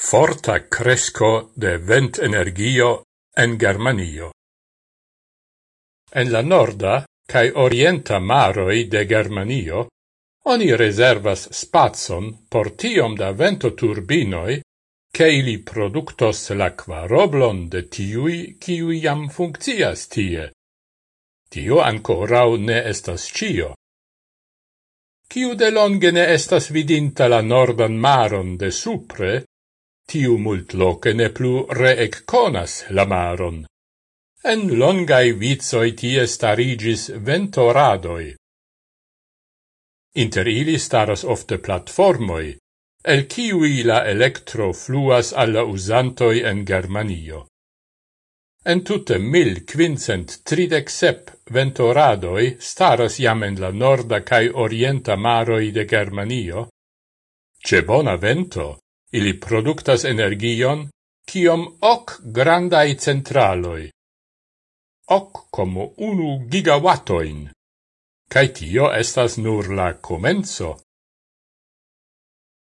Forta cresco de vent energio en Germanio. En la norda cae orienta maroi de Germanio, oni reservas spazon por tiom da ventoturbinoi che ili productos la quaroblon de tiui kiui jam funccias tie. Tio ancorau ne estas cio. Kiu de longe ne estas vidinta la nordan maron de supre, tiu multloce ne plu reec conas la maron. En longai vizoi tie starigis ventoradoi. Inter ili staras ofte platformoi, el kiui la electro fluas alla usantoi en Germanio. En tutte mil quincent tridec sep ventoradoi staras jam en la norda cae orienta maroi de Germanio, ce bona vento Ili produktas energion kiom ok grandai centraloi. Ok como unu gigawattoin. Kai tio estas nur la comenzo.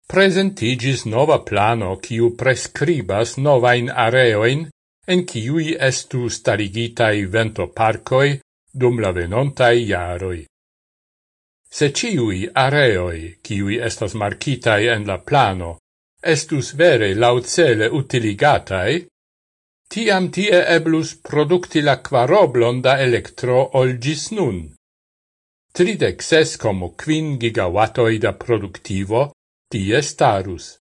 Presentigis nova plano kiu prescribas novain areoin en kiui estu starigitai ventoparcoi dum la venontai jaroi. Se ciui areoi, kiui estas marcitai en la plano, estus vere laucele utiligatai, tiam tie eblus producti la quaroblon da electro ol gis nun. Tridec ses como quin gigawattoi da productivo tie starus.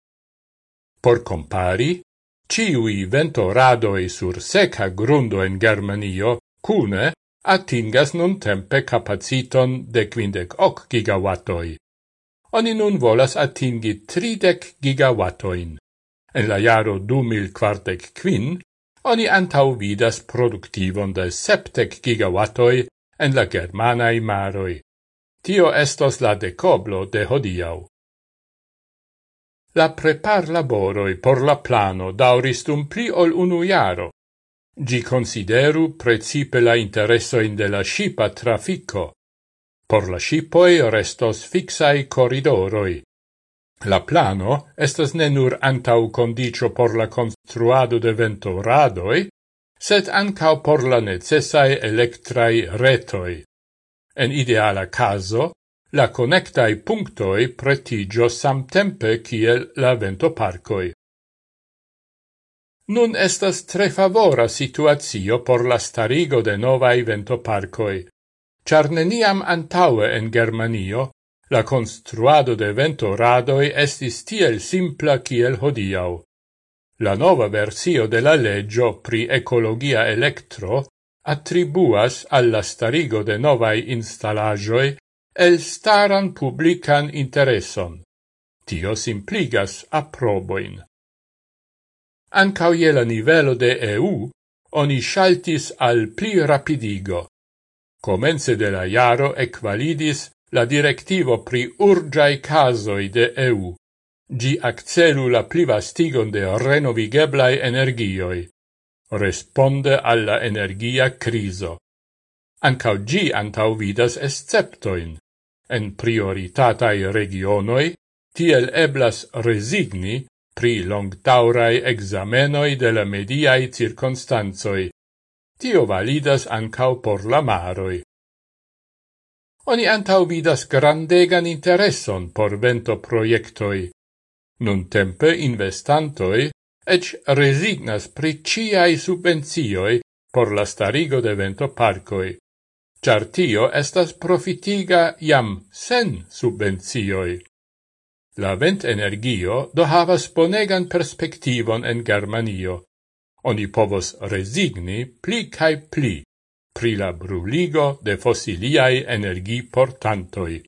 Por compari, ciui ventoradoi sur seca grundo en Germanio cune atingas nun tempe capaciton de quindec hoc gigawattoi oni nun volas atingi 30 gigawattoin. En la jaro 2045 oni antau vidas produktivon de 70 gigawattoi en la germanai maroi. Tio estos la decoblo de hodiau. La prepar laboroi por la plano dauristum pli ol unu jaro. Gi consideru precipe la interessoin de la shipa trafico, Por la shipoi restos fixai corridoroi. La plano estas ne nur antau condicio por la construado de ventoradoi, sed ancau por la necessai electrai retoi. En ideala caso, la connectai punctoi pretigio samtempe kiel la ventoparcoi. Nun estas tre favora situazio por la starigo de novai ventoparcoi char neniam antaue en Germanio la construado de ventoradoi estis tiel simpla kiel hodiau. La nova versio de la leggio pri ecologia electro attribuas alla starigo de novai installagioi el staran publican intereson. Tio simpligas approboin. Ancau je la nivelo de EU oni shaltis al pli rapidigo Comence de la iaro equalidis la directivo pri urgiai casoi de EU. Gi accelu la plivastigon de renovigeblai energioi. Responde alla energia criso. Ancau gi antau vidas esceptoin. En prioritatai regionoi, tiel eblas resigni pri longtaurai examenoi de la mediai circonstanzoi, Tio validas ancau por la maroi. Oni antau vidas grandegan intereson por vento proiectoi. Nun tempe investantoi ec resignas pri ciai subvenzioi por la starigo de vento parcoi, char tio estas profitiga jam sen subvenzioi. La vent energio do havas bonegan perspektivon en Germanio, oni povos resigni pli cae pli pri la bruligo de fossiliae energii portantoi.